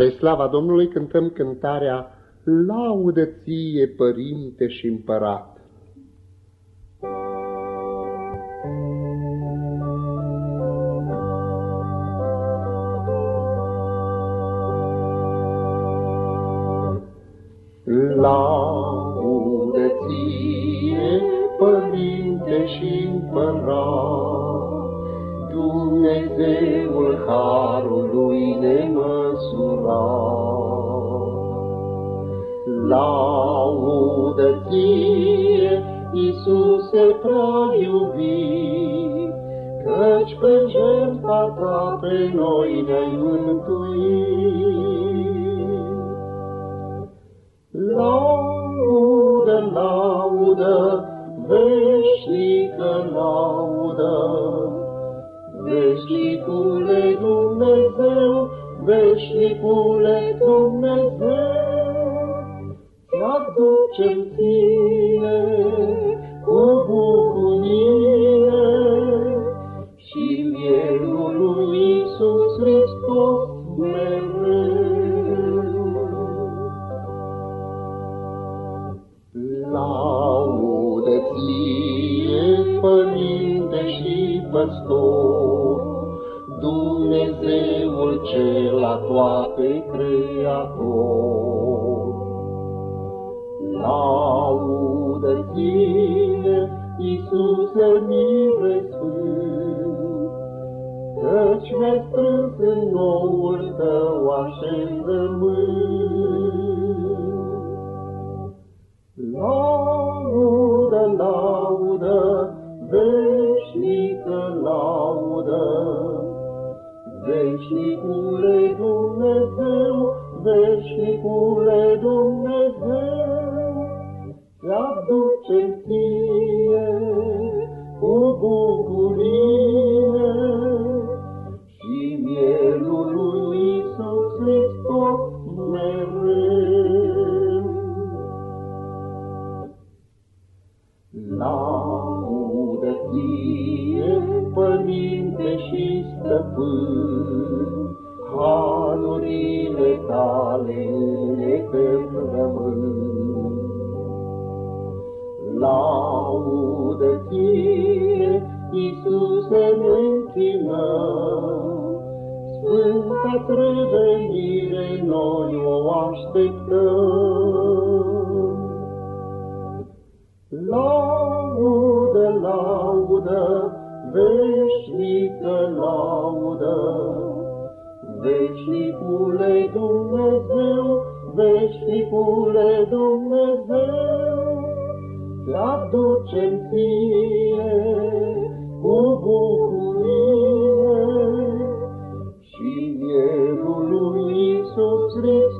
Spre slava Domnului cântăm cântarea Laudă ție, Părinte și Împărat. Laudă ție, Părinte și Împărat, Dumnezeul Harului nemăsurat. Laudă ție, Iisuse prea iubit, Căci pe jertfa ta pe noi ne-ai mântuit. Laudă, laudă, veșnică laudă, Veșnicule Dumnezeu, veșnicule Dumnezeu, aducem ție cu bucurie și mielul lui Iisus Hristos mereu. Laudă ție, Părinte și Păstor, Dumnezeul cel la toate Creator. Laudă ție, Iisuse mire sfânt, Căci mi-ai strâns în noul tău așezământ. Veșnicule Dumnezeu, veșnicule Dumnezeu, aduce ție cu bucurie și mielul lui Iisus Hristos mereu. Laudă ție, Părinte și Stăpân, halurile tale ne rămân. Laudă ție, Iisuse, ne închinăm, Sfânta revenire noi o așteptăm. veșnică laudă. Veșnicule Dumnezeu, veșnicule Dumnezeu, te aducem ție cu bucurie și mielul lui Iisus Hristos.